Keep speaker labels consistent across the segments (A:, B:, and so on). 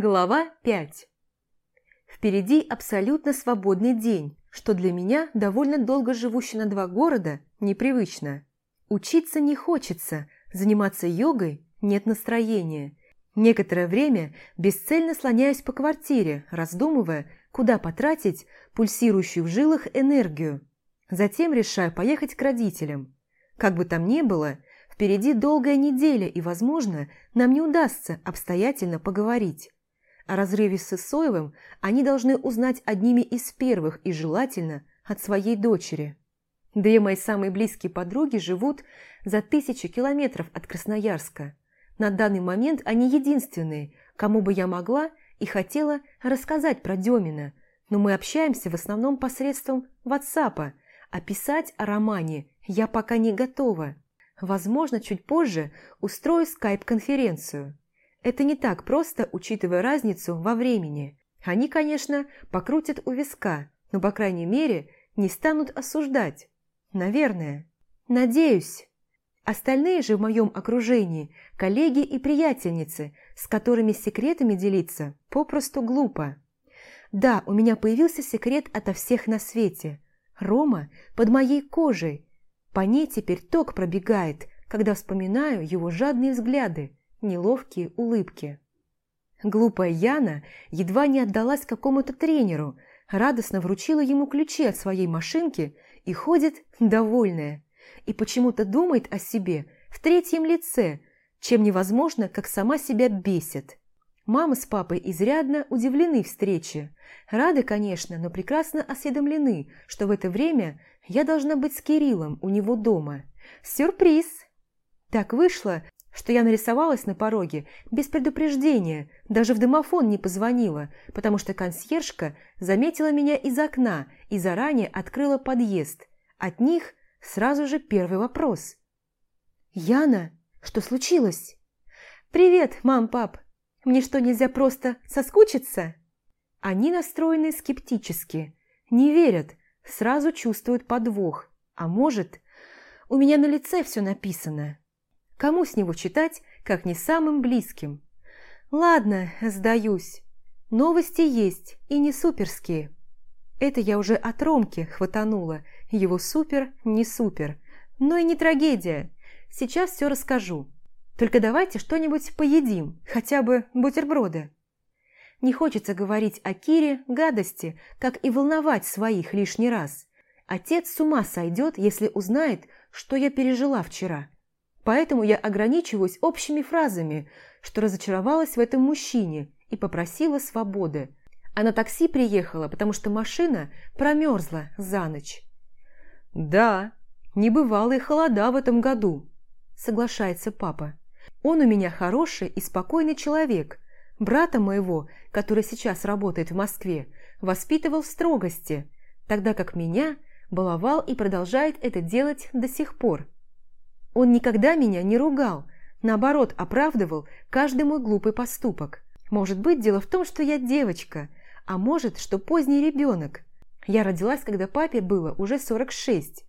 A: Глава 5 Впереди абсолютно свободный день, что для меня, довольно долго живущий на два города, непривычно. Учиться не хочется, заниматься йогой нет настроения. Некоторое время бесцельно слоняюсь по квартире, раздумывая, куда потратить пульсирующую в жилах энергию. Затем решаю поехать к родителям. Как бы там ни было, впереди долгая неделя, и, возможно, нам не удастся обстоятельно поговорить. О разрыве с Исоевым они должны узнать одними из первых и желательно от своей дочери. Две мои самые близкие подруги живут за тысячи километров от Красноярска. На данный момент они единственные, кому бы я могла и хотела рассказать про Демина, но мы общаемся в основном посредством WhatsApp, а писать о романе я пока не готова. Возможно, чуть позже устрою скайп-конференцию. Это не так просто, учитывая разницу во времени. Они, конечно, покрутят у виска, но, по крайней мере, не станут осуждать. Наверное. Надеюсь. Остальные же в моем окружении – коллеги и приятельницы, с которыми секретами делиться попросту глупо. Да, у меня появился секрет ото всех на свете. Рома под моей кожей. По ней теперь ток пробегает, когда вспоминаю его жадные взгляды, неловкие улыбки. Глупая Яна едва не отдалась какому-то тренеру, радостно вручила ему ключи от своей машинки и ходит довольная. И почему-то думает о себе в третьем лице, чем невозможно, как сама себя бесит. Мама с папой изрядно удивлены встрече. Рады, конечно, но прекрасно осведомлены, что в это время я должна быть с Кириллом у него дома. Сюрприз! Так вышло, что я нарисовалась на пороге без предупреждения, даже в домофон не позвонила, потому что консьержка заметила меня из окна и заранее открыла подъезд. От них сразу же первый вопрос. «Яна, что случилось?» «Привет, мам, пап. Мне что, нельзя просто соскучиться?» Они настроены скептически, не верят, сразу чувствуют подвох. А может, у меня на лице все написано. Кому с него читать, как не самым близким? Ладно, сдаюсь. Новости есть, и не суперские. Это я уже от Ромки хватанула. Его супер, не супер. Но и не трагедия. Сейчас все расскажу. Только давайте что-нибудь поедим, хотя бы бутерброды. Не хочется говорить о Кире гадости, как и волновать своих лишний раз. Отец с ума сойдет, если узнает, что я пережила вчера. Поэтому я ограничиваюсь общими фразами, что разочаровалась в этом мужчине и попросила свободы. А на такси приехала, потому что машина промерзла за ночь. «Да, небывалые холода в этом году», – соглашается папа. «Он у меня хороший и спокойный человек. Брата моего, который сейчас работает в Москве, воспитывал в строгости, тогда как меня баловал и продолжает это делать до сих пор. Он никогда меня не ругал, наоборот, оправдывал каждый мой глупый поступок. Может быть, дело в том, что я девочка, а может, что поздний ребенок. Я родилась, когда папе было уже 46.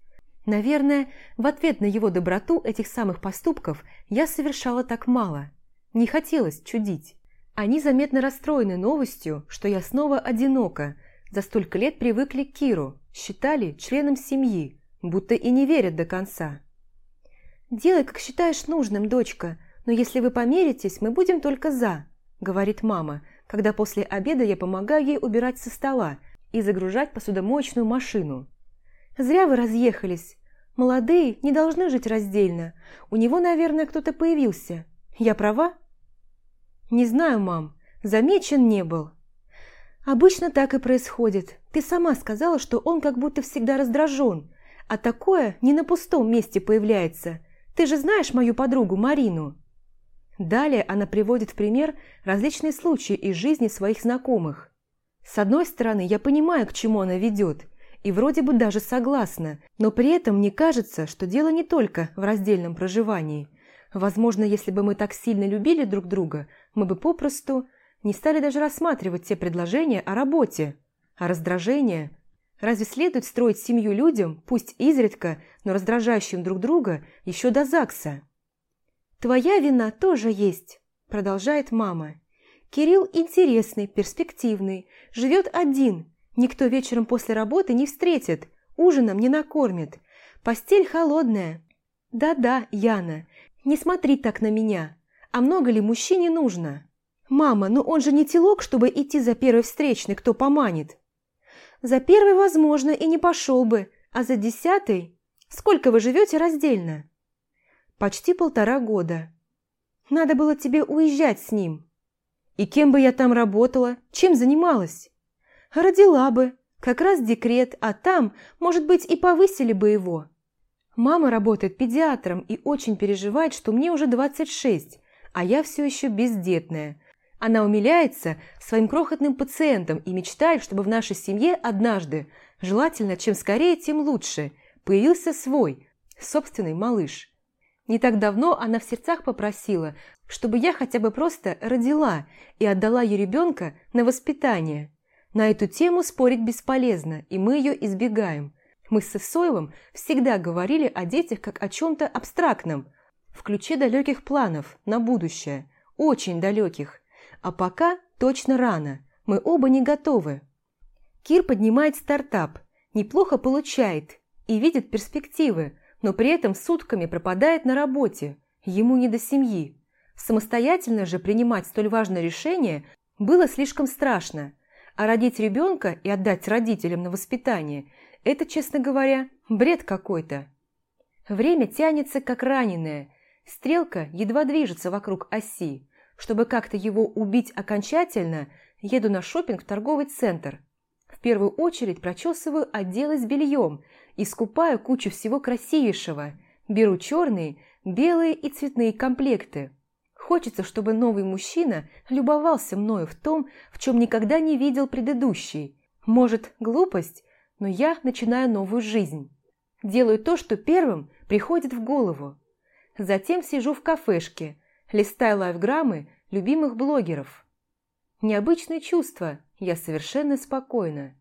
A: Наверное, в ответ на его доброту этих самых поступков я совершала так мало. Не хотелось чудить. Они заметно расстроены новостью, что я снова одинока. За столько лет привыкли к Киру, считали членом семьи, будто и не верят до конца. «Делай, как считаешь нужным, дочка, но если вы помиритесь, мы будем только за», – говорит мама, когда после обеда я помогаю ей убирать со стола и загружать посудомоечную машину. «Зря вы разъехались. Молодые не должны жить раздельно. У него, наверное, кто-то появился. Я права?» «Не знаю, мам. Замечен не был». «Обычно так и происходит. Ты сама сказала, что он как будто всегда раздражен, а такое не на пустом месте появляется. Ты же знаешь мою подругу Марину?» Далее она приводит в пример различные случаи из жизни своих знакомых. С одной стороны, я понимаю, к чему она ведет, и вроде бы даже согласна, но при этом мне кажется, что дело не только в раздельном проживании. Возможно, если бы мы так сильно любили друг друга, мы бы попросту не стали даже рассматривать те предложения о работе. А раздражение Разве следует строить семью людям, пусть изредка, но раздражающим друг друга, еще до ЗАГСа? «Твоя вина тоже есть», – продолжает мама. Кирилл интересный, перспективный, живет один, никто вечером после работы не встретит, ужином не накормит. Постель холодная. Да-да, Яна, не смотри так на меня. А много ли мужчине нужно? Мама, ну он же не телок, чтобы идти за первой встречной, кто поманит. За первый, возможно, и не пошел бы, а за десятый... Сколько вы живете раздельно? Почти полтора года. Надо было тебе уезжать с ним. И кем бы я там работала, чем занималась? Родила бы, как раз декрет, а там, может быть, и повысили бы его. Мама работает педиатром и очень переживает, что мне уже 26, а я все еще бездетная. Она умиляется своим крохотным пациентам и мечтает, чтобы в нашей семье однажды, желательно чем скорее, тем лучше, появился свой, собственный малыш. Не так давно она в сердцах попросила, чтобы я хотя бы просто родила и отдала ей ребенка на воспитание. На эту тему спорить бесполезно, и мы ее избегаем. Мы с Исоевым всегда говорили о детях как о чем-то абстрактном, в ключе далеких планов на будущее, очень далеких. А пока точно рано, мы оба не готовы. Кир поднимает стартап, неплохо получает и видит перспективы, но при этом сутками пропадает на работе, ему не до семьи. Самостоятельно же принимать столь важное решение было слишком страшно, а родить ребенка и отдать родителям на воспитание – это, честно говоря, бред какой-то. Время тянется как раненое, стрелка едва движется вокруг оси. Чтобы как-то его убить окончательно, еду на шопинг в торговый центр. В первую очередь прочесываю отделы с бельем – и скупаю кучу всего красивейшего. Беру черные, белые и цветные комплекты. Хочется, чтобы новый мужчина любовался мною в том, в чем никогда не видел предыдущий. Может, глупость, но я начинаю новую жизнь. Делаю то, что первым приходит в голову. Затем сижу в кафешке, листаю лайвграммы любимых блогеров. Необычные чувства, я совершенно спокойна.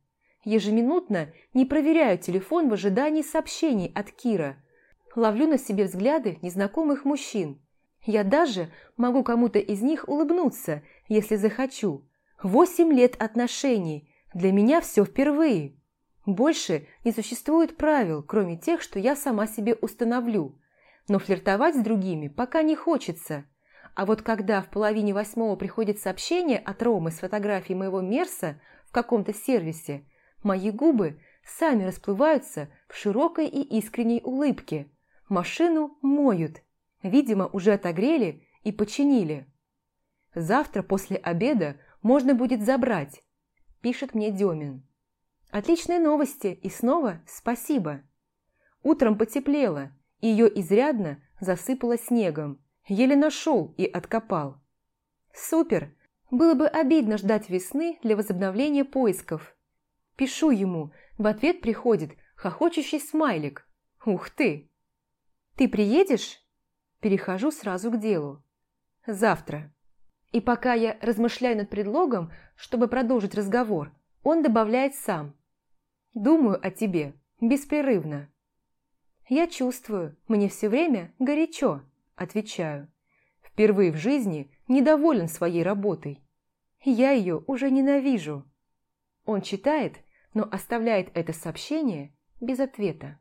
A: Ежеминутно не проверяю телефон в ожидании сообщений от Кира. Ловлю на себе взгляды незнакомых мужчин. Я даже могу кому-то из них улыбнуться, если захочу. Восемь лет отношений. Для меня все впервые. Больше не существует правил, кроме тех, что я сама себе установлю. Но флиртовать с другими пока не хочется. А вот когда в половине восьмого приходит сообщение от Ромы с фотографией моего Мерса в каком-то сервисе – Мои губы сами расплываются в широкой и искренней улыбке. Машину моют. Видимо, уже отогрели и починили. Завтра после обеда можно будет забрать, пишет мне Демин. Отличные новости и снова спасибо. Утром потеплело, и ее изрядно засыпало снегом. Еле нашел и откопал. Супер! Было бы обидно ждать весны для возобновления поисков. Пишу ему, в ответ приходит хохочущий смайлик. Ух ты! Ты приедешь? Перехожу сразу к делу. Завтра. И пока я размышляю над предлогом, чтобы продолжить разговор, он добавляет сам. Думаю о тебе беспрерывно. Я чувствую, мне все время горячо, отвечаю. Впервые в жизни недоволен своей работой. Я ее уже ненавижу. Он читает но оставляет это сообщение без ответа.